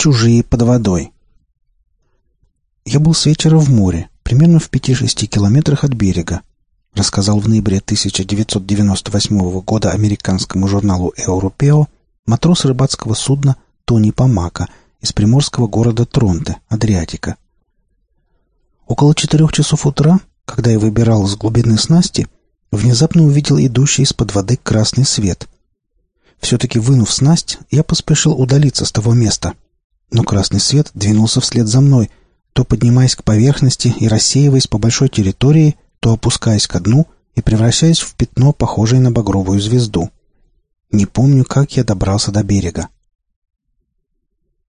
Чужие под водой. Я был с вечера в море, примерно в 5-6 километрах от берега, рассказал в ноябре 1998 года американскому журналу «Европео» матрос рыбацкого судна Тони Памака из приморского города Тронте, Адриатика. Около четырех часов утра, когда я выбирал с глубины снасти, внезапно увидел идущий из-под воды красный свет. Все-таки вынув снасть, я поспешил удалиться с того места. Но красный свет двинулся вслед за мной, то поднимаясь к поверхности и рассеиваясь по большой территории, то опускаясь ко дну и превращаясь в пятно, похожее на багровую звезду. Не помню, как я добрался до берега.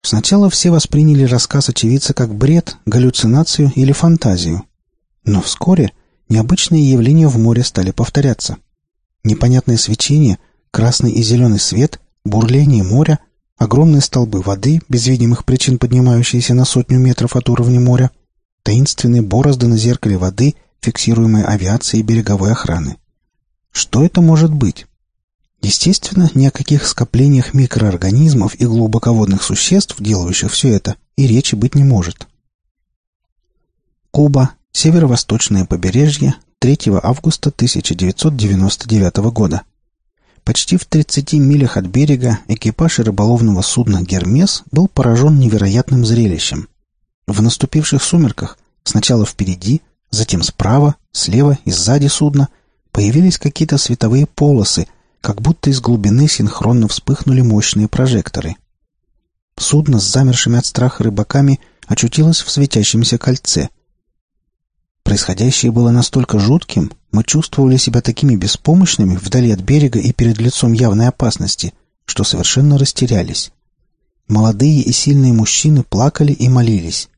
Сначала все восприняли рассказ очевидца как бред, галлюцинацию или фантазию. Но вскоре необычные явления в море стали повторяться. Непонятное свечение, красный и зеленый свет, бурление моря, огромные столбы воды, без видимых причин поднимающиеся на сотню метров от уровня моря, таинственные борозды на зеркале воды, фиксируемые авиацией береговой охраны. Что это может быть? Естественно, ни о каких скоплениях микроорганизмов и глубоководных существ, делающих все это, и речи быть не может. Куба, северо-восточное побережье, 3 августа 1999 года. Почти в 30 милях от берега экипаж рыболовного судна «Гермес» был поражен невероятным зрелищем. В наступивших сумерках, сначала впереди, затем справа, слева и сзади судна, появились какие-то световые полосы – как будто из глубины синхронно вспыхнули мощные прожекторы. Судно с замершими от страха рыбаками очутилось в светящемся кольце. Происходящее было настолько жутким, мы чувствовали себя такими беспомощными вдали от берега и перед лицом явной опасности, что совершенно растерялись. Молодые и сильные мужчины плакали и молились.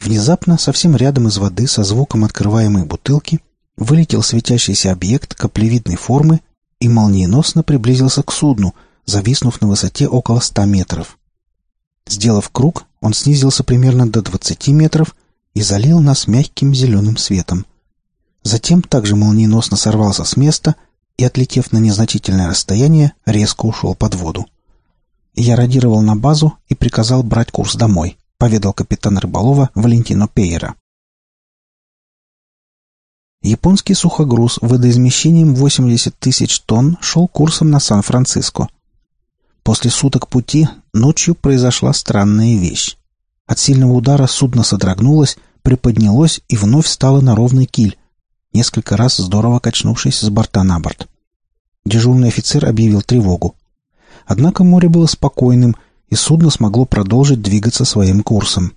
Внезапно, совсем рядом из воды, со звуком открываемой бутылки, вылетел светящийся объект каплевидной формы и молниеносно приблизился к судну, зависнув на высоте около ста метров. Сделав круг, он снизился примерно до двадцати метров и залил нас мягким зеленым светом. Затем также молниеносно сорвался с места и, отлетев на незначительное расстояние, резко ушел под воду. Я радировал на базу и приказал брать курс домой, поведал капитан рыболова Валентино Пейера. Японский сухогруз водоизмещением 80 тысяч тонн шел курсом на Сан-Франциско. После суток пути ночью произошла странная вещь. От сильного удара судно содрогнулось, приподнялось и вновь стало на ровный киль, несколько раз здорово качнувшись с борта на борт. Дежурный офицер объявил тревогу. Однако море было спокойным, и судно смогло продолжить двигаться своим курсом.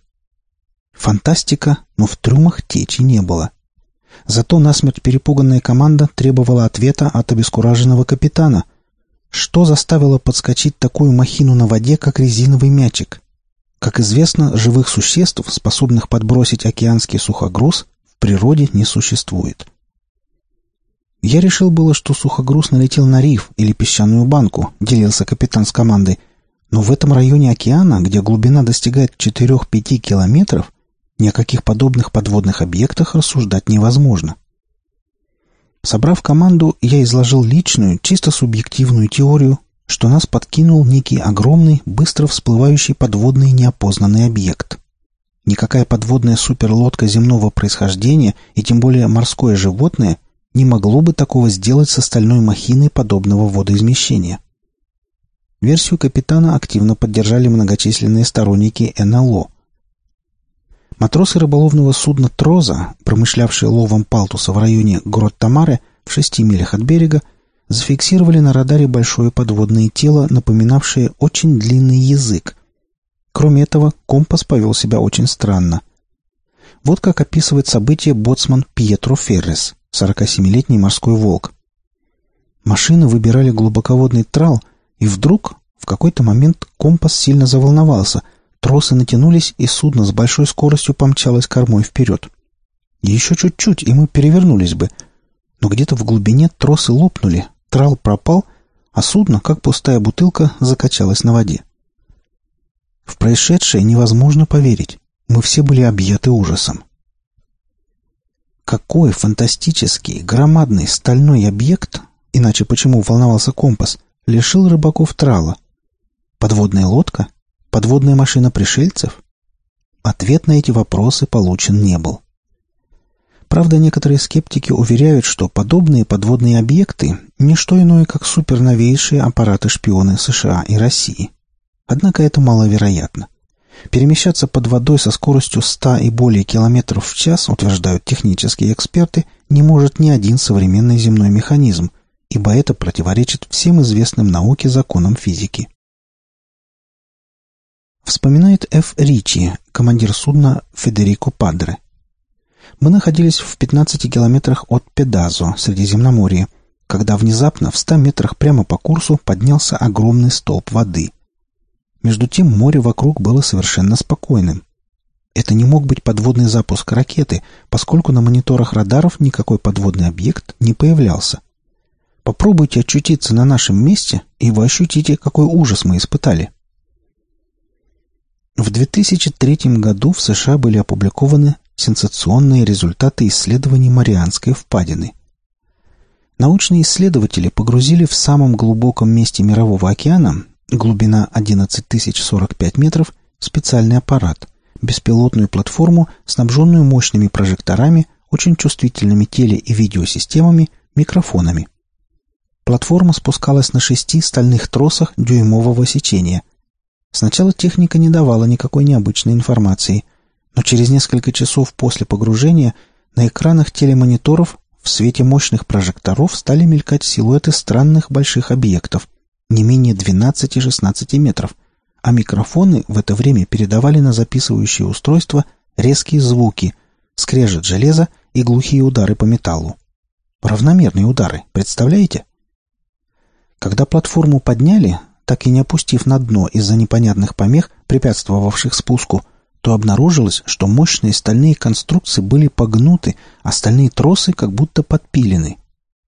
Фантастика, но в трюмах течи не было. Зато насмерть перепуганная команда требовала ответа от обескураженного капитана. Что заставило подскочить такую махину на воде, как резиновый мячик? Как известно, живых существ, способных подбросить океанский сухогруз, в природе не существует. Я решил было, что сухогруз налетел на риф или песчаную банку, делился капитан с командой, но в этом районе океана, где глубина достигает 4-5 километров, ни о каких подобных подводных объектах рассуждать невозможно. Собрав команду, я изложил личную, чисто субъективную теорию, что нас подкинул некий огромный, быстро всплывающий подводный неопознанный объект. Никакая подводная суперлодка земного происхождения и тем более морское животное не могло бы такого сделать с остальной махиной подобного водоизмещения. Версию капитана активно поддержали многочисленные сторонники НЛО – Матросы рыболовного судна «Троза», промышлявшие ловом палтуса в районе Грот-Тамары в шести милях от берега, зафиксировали на радаре большое подводное тело, напоминавшее очень длинный язык. Кроме этого, компас повел себя очень странно. Вот как описывает событие боцман Пьетро Феррес, 47-летний морской волк. Машины выбирали глубоководный трал, и вдруг, в какой-то момент, компас сильно заволновался – Тросы натянулись, и судно с большой скоростью помчалось кормой вперед. Еще чуть-чуть, и мы перевернулись бы. Но где-то в глубине тросы лопнули, трал пропал, а судно, как пустая бутылка, закачалось на воде. В происшедшее невозможно поверить. Мы все были объяты ужасом. Какой фантастический, громадный стальной объект, иначе почему волновался компас, лишил рыбаков трала? Подводная лодка? Подводная машина пришельцев? Ответ на эти вопросы получен не был. Правда, некоторые скептики уверяют, что подобные подводные объекты – не что иное, как суперновейшие аппараты-шпионы США и России. Однако это маловероятно. Перемещаться под водой со скоростью 100 и более километров в час, утверждают технические эксперты, не может ни один современный земной механизм, ибо это противоречит всем известным науке законам физики. Вспоминает Ф. Ричи, командир судна Федерико Падре. Мы находились в 15 километрах от Педазо, Средиземноморье, когда внезапно в 100 метрах прямо по курсу поднялся огромный столб воды. Между тем море вокруг было совершенно спокойным. Это не мог быть подводный запуск ракеты, поскольку на мониторах радаров никакой подводный объект не появлялся. Попробуйте очутиться на нашем месте, и вы ощутите, какой ужас мы испытали. В 2003 году в США были опубликованы сенсационные результаты исследований Марианской впадины. Научные исследователи погрузили в самом глубоком месте Мирового океана глубина 11 045 метров, специальный аппарат, беспилотную платформу, снабженную мощными прожекторами, очень чувствительными теле- и видеосистемами, микрофонами. Платформа спускалась на шести стальных тросах дюймового сечения. Сначала техника не давала никакой необычной информации, но через несколько часов после погружения на экранах телемониторов в свете мощных прожекторов стали мелькать силуэты странных больших объектов – не менее 12-16 метров, а микрофоны в это время передавали на записывающее устройство резкие звуки, скрежет железа и глухие удары по металлу. Равномерные удары, представляете? Когда платформу подняли, так и не опустив на дно из-за непонятных помех, препятствовавших спуску, то обнаружилось, что мощные стальные конструкции были погнуты, а стальные тросы как будто подпилены.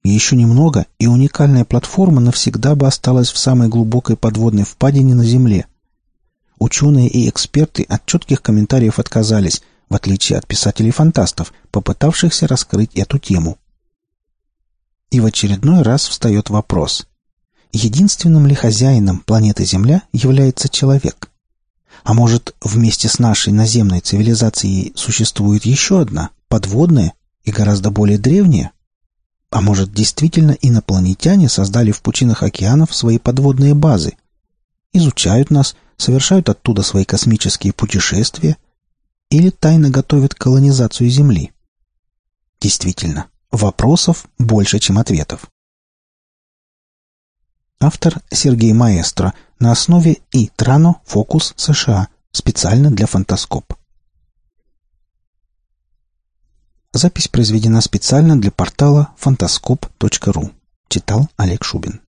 Еще немного, и уникальная платформа навсегда бы осталась в самой глубокой подводной впадине на Земле. Ученые и эксперты от четких комментариев отказались, в отличие от писателей-фантастов, попытавшихся раскрыть эту тему. И в очередной раз встает вопрос. Единственным ли хозяином планеты Земля является человек? А может, вместе с нашей наземной цивилизацией существует еще одна, подводная и гораздо более древняя? А может, действительно инопланетяне создали в пучинах океанов свои подводные базы? Изучают нас, совершают оттуда свои космические путешествия? Или тайно готовят колонизацию Земли? Действительно, вопросов больше, чем ответов. Автор Сергей Маэстро на основе и Трано Фокус США специально для Фантаскоп. Запись произведена специально для портала фантаскоп.ру. Читал Олег Шубин.